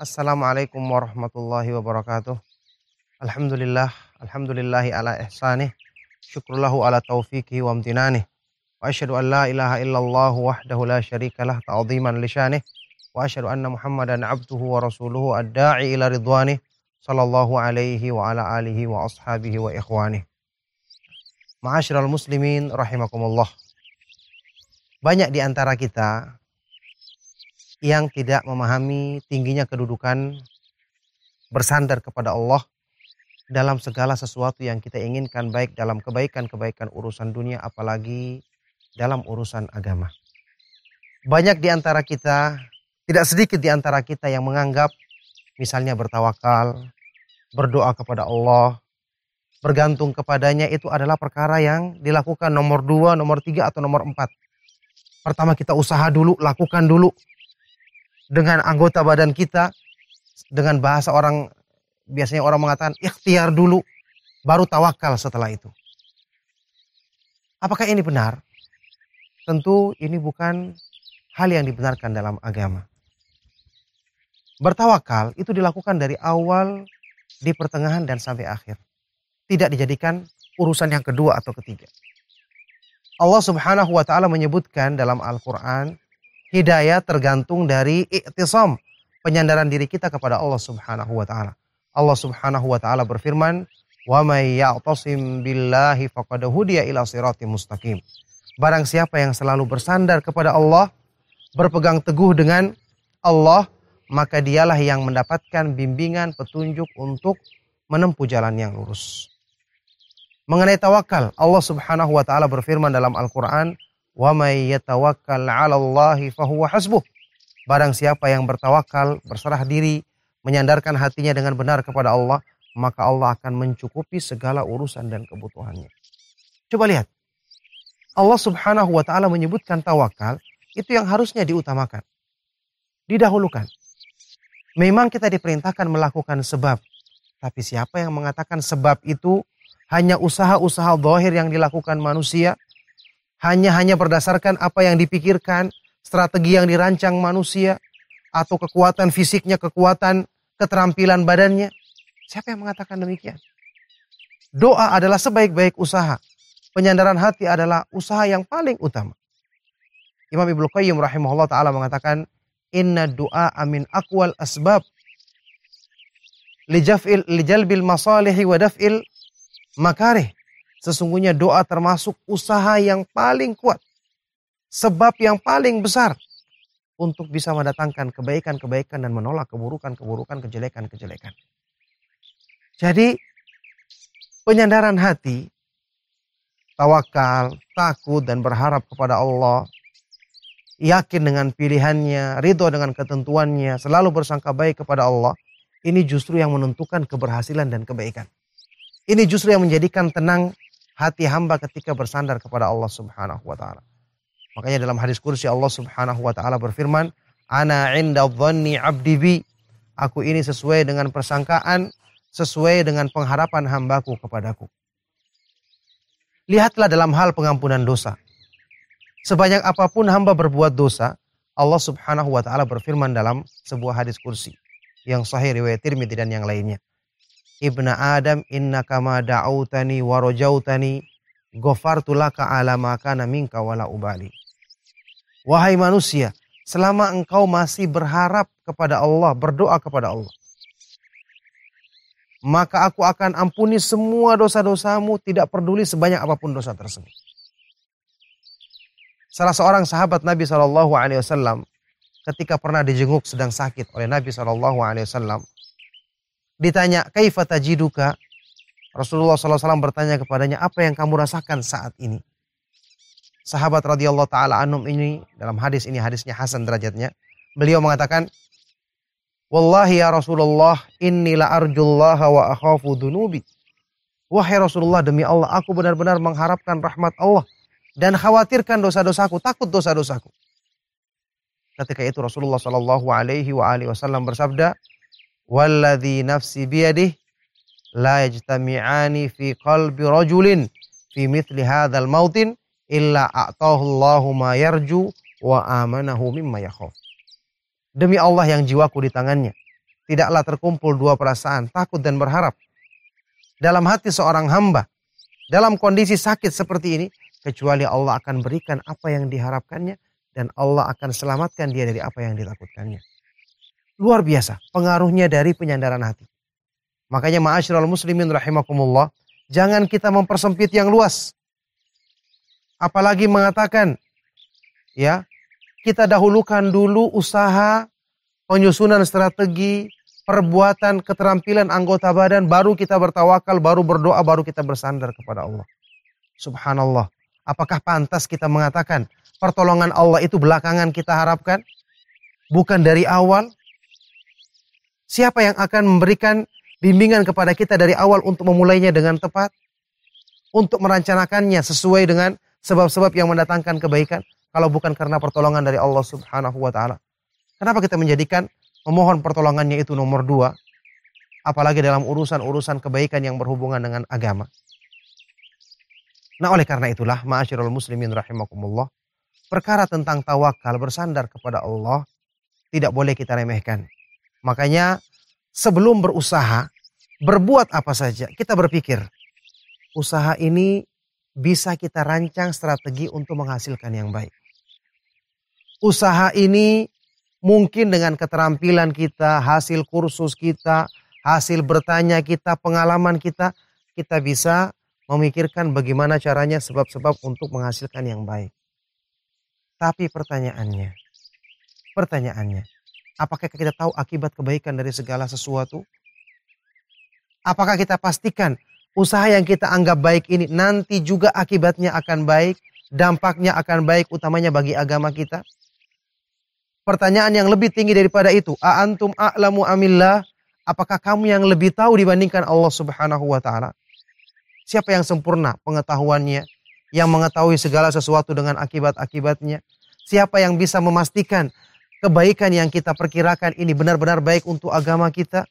Assalamualaikum warahmatullahi wabarakatuh. Alhamdulillah, alhamdulillahi ala ihsanih. Syukrullahu ala taufiqi wa amtinanih. Wa asyhadu an la ilaha illallah wahdahu la syarikalah ta'ziman li syanih. Wa asyhadu anna Muhammadan abduhu wa rasuluhu ad-da'i ila ridwanih. Sallallahu alaihi wa ala alihi wa ashabihi wa ikhwanih. Ma'asyiral muslimin rahimakumullah. Banyak di antara kita yang tidak memahami tingginya kedudukan bersandar kepada Allah dalam segala sesuatu yang kita inginkan baik dalam kebaikan-kebaikan urusan dunia apalagi dalam urusan agama. Banyak di antara kita, tidak sedikit di antara kita yang menganggap misalnya bertawakal, berdoa kepada Allah, bergantung kepadanya itu adalah perkara yang dilakukan nomor dua, nomor tiga atau nomor empat. Pertama kita usaha dulu, lakukan dulu dengan anggota badan kita dengan bahasa orang biasanya orang mengatakan ikhtiar dulu baru tawakal setelah itu. Apakah ini benar? Tentu ini bukan hal yang dibenarkan dalam agama. Bertawakal itu dilakukan dari awal, di pertengahan dan sampai akhir. Tidak dijadikan urusan yang kedua atau ketiga. Allah Subhanahu wa taala menyebutkan dalam Al-Qur'an hidayah tergantung dari iktisam, penyandaran diri kita kepada Allah Subhanahu wa taala. Allah Subhanahu wa taala berfirman, "Wa may ya'tasim billahi faqad hudiya ila siratim mustaqim." Barang siapa yang selalu bersandar kepada Allah, berpegang teguh dengan Allah, maka dialah yang mendapatkan bimbingan petunjuk untuk menempuh jalan yang lurus. Mengenai tawakal, Allah Subhanahu wa taala berfirman dalam Al-Qur'an, Wa may yatawakkal 'ala Allahi fahuwa hasbuh. Barang siapa yang bertawakal, berserah diri, menyandarkan hatinya dengan benar kepada Allah, maka Allah akan mencukupi segala urusan dan kebutuhannya. Coba lihat. Allah Subhanahu wa taala menyebutkan tawakal itu yang harusnya diutamakan. Didahulukan. Memang kita diperintahkan melakukan sebab, tapi siapa yang mengatakan sebab itu hanya usaha-usaha zahir yang dilakukan manusia hanya hanya berdasarkan apa yang dipikirkan, strategi yang dirancang manusia, atau kekuatan fisiknya, kekuatan keterampilan badannya. Siapa yang mengatakan demikian? Doa adalah sebaik-baik usaha. Penyandaran hati adalah usaha yang paling utama. Imam Ibnu Qayyim rahimahullah taala mengatakan, "Inna doa amin akwal asbab lijafil lijalbil masalihi wa daf'il makarih." Sesungguhnya doa termasuk usaha yang paling kuat. Sebab yang paling besar untuk bisa mendatangkan kebaikan-kebaikan dan menolak keburukan-keburukan, kejelekan-kejelekan. Jadi penyandaran hati, tawakal, takut dan berharap kepada Allah, yakin dengan pilihannya, ridho dengan ketentuannya, selalu bersangka baik kepada Allah, ini justru yang menentukan keberhasilan dan kebaikan. Ini justru yang menjadikan tenang hati hamba ketika bersandar kepada Allah Subhanahu wa taala. Makanya dalam hadis kursi Allah Subhanahu wa taala berfirman, "Ana 'inda dhanni 'abdi bi." Aku ini sesuai dengan persangkaan, sesuai dengan pengharapan hambaku kepadaku. Lihatlah dalam hal pengampunan dosa. Sebanyak apa pun hamba berbuat dosa, Allah Subhanahu wa taala berfirman dalam sebuah hadis kursi yang sahih riwayat Tirmidzi dan yang lainnya ibna Adam inna kama da'autani wa rajautani ghafartu laka ala ma kana minka wala ubali. Wahai manusia, selama engkau masih berharap kepada Allah, berdoa kepada Allah, maka aku akan ampuni semua dosa-dosamu, tidak peduli sebanyak apa pun dosa tersebut. Salah seorang sahabat Nabi Shallallahu Alaihi Wasallam ketika pernah dijenguk sedang sakit oleh Nabi Shallallahu Alaihi Wasallam, Ditanya, kaifa tajiduka? Rasulullah SAW bertanya kepadanya, apa yang kamu rasakan saat ini? Sahabat radhiyallahu taala anum ini dalam hadis ini hadisnya Hasan derajatnya. Beliau mengatakan, Wallahi ya Rasulullah, inni la arjullaha wa akhafu dunubi. Wahai Rasulullah, demi Allah, aku benar-benar mengharapkan rahmat Allah dan khawatirkan dosa-dosaku, takut dosa-dosaku. Ketika itu Rasulullah Shallallahu Alaihi Wasallam bersabda, Walladhi nafsi biyadih la yajtami'ani fi qalbi rajulin fi mithli hadzal mautin illa a'tahu Allahu ma yarju wa amanahu mimma. Demi Allah yang jiwaku di tangannya. tidaklah terkumpul dua perasaan, takut dan berharap. Dalam hati seorang hamba, dalam kondisi sakit seperti ini, kecuali Allah akan berikan apa yang diharapkannya dan Allah akan selamatkan dia dari apa yang ditakutkannya. Luar biasa pengaruhnya dari penyandaran hati. Makanya ma'asyiral muslimin rahimakumullah, jangan kita mempersempit yang luas. Apalagi mengatakan ya, kita dahulukan dulu usaha penyusunan strategi, perbuatan, keterampilan anggota badan, baru kita bertawakal, baru berdoa, baru kita bersandar kepada Allah. Subhanallah. Apakah pantas kita mengatakan pertolongan Allah itu belakangan kita harapkan? Bukan dari awal? Siapa yang akan memberikan bimbingan kepada kita dari awal untuk memulainya dengan tepat, untuk merencanakannya sesuai dengan sebab-sebab yang mendatangkan kebaikan, kalau bukan karena pertolongan dari Allah Subhanahu wa taala. Kenapa kita menjadikan memohon pertolongannya itu nomor dua, apalagi dalam urusan-urusan kebaikan yang berhubungan dengan agama. Nah oleh karena itulah, ma'asyirul muslimin rahimakumullah, perkara tentang tawakal bersandar kepada Allah tidak boleh kita remehkan. Makanya sebelum berusaha, berbuat apa saja, kita berpikir, usaha ini bisa kita rancang strategi untuk menghasilkan yang baik. Usaha ini mungkin dengan keterampilan kita, hasil kursus kita, hasil bertanya kita, pengalaman kita, kita bisa memikirkan bagaimana caranya sebab-sebab untuk menghasilkan yang baik. Tapi pertanyaannya, pertanyaannya, Apakah kita tahu akibat kebaikan dari segala sesuatu? Apakah kita pastikan usaha yang kita anggap baik ini nanti juga akibatnya akan baik, dampaknya akan baik utamanya bagi agama kita? Pertanyaan yang lebih tinggi daripada itu, a'antum a'lamu amillah? Apakah kamu yang lebih tahu dibandingkan Allah Subhanahu wa taala? Siapa yang sempurna pengetahuannya, yang mengetahui segala sesuatu dengan akibat-akibatnya? Siapa yang bisa memastikan kebaikan yang kita perkirakan ini benar-benar baik untuk agama kita?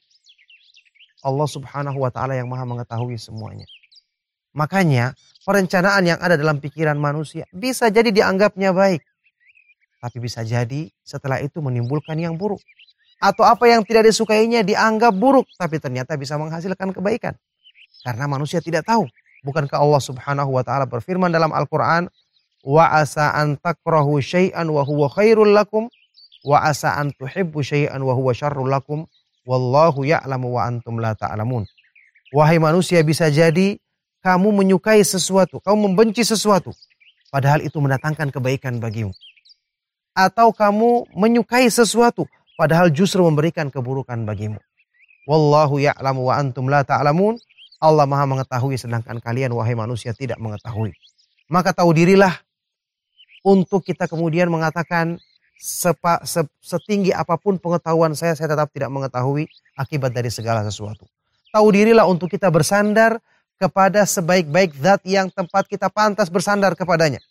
Allah Subhanahu wa taala yang Maha mengetahui semuanya. Makanya, perencanaan yang ada dalam pikiran manusia bisa jadi dianggapnya baik. Tapi bisa jadi setelah itu menimbulkan yang buruk. Atau apa yang tidak disukainya dianggap buruk tapi ternyata bisa menghasilkan kebaikan. Karena manusia tidak tahu. Bukankah Allah Subhanahu wa taala berfirman dalam Al-Qur'an, "Wa asa an takrahu syai'an wa huwa khairul lakum wa asa an tuhibbu syai'an wa huwa syarrul lakum wallahu ya'lamu wa antum la ta'lamun. Wahai manusia bisa jadi kamu menyukai sesuatu, kamu membenci sesuatu padahal itu mendatangkan kebaikan bagimu. Atau kamu menyukai sesuatu padahal justru memberikan keburukan bagimu. Wallahu ya'lamu wa antum la ta'lamun. Allah Maha mengetahui sedangkan kalian wahai manusia tidak mengetahui. Maka tahu dirilah untuk kita kemudian mengatakan sepa, se, setinggi apa pun pengetahuan saya, saya tetap tidak mengetahui akibat dari segala sesuatu. Tahu dirilah untuk kita bersandar kepada sebaik-baik zat yang tempat kita pantas bersandar kepadanya.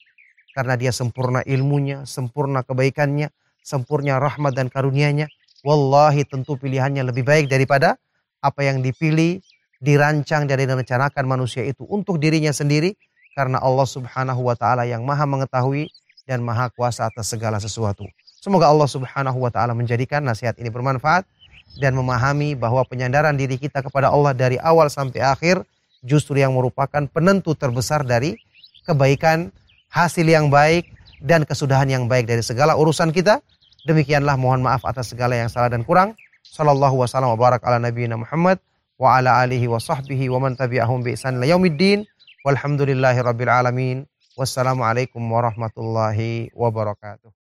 Karena dia sempurna ilmunya, sempurna kebaikannya, sempurna rahmat dan karunia-Nya. Wallahi tentu pilihannya lebih baik daripada apa yang dipilih, dirancang dan direncanakan manusia itu untuk dirinya sendiri. Karena Allah subhanahu wa ta'ala yang maha mengetahui dan maha kuasa atas segala sesuatu. Semoga Allah Subhanahu wa taala menjadikan nasihat ini bermanfaat dan memahami bahwa penyandaran diri kita kepada Allah dari awal sampai akhir justru yang merupakan penentu terbesar dari kebaikan, hasil yang baik dan kesudahan yang baik dari segala urusan kita. Demikianlah mohon maaf atas segala yang salah dan kurang. Sallallahu wasallam wa barak ala nabiyina Muhammad wa ala alihi wa sahbihi wa man tabi'ahum bi ihsan yaumiddin. Walhamdulillahi alamin. Wassalamualaikum warahmatullahi wabarakatuh.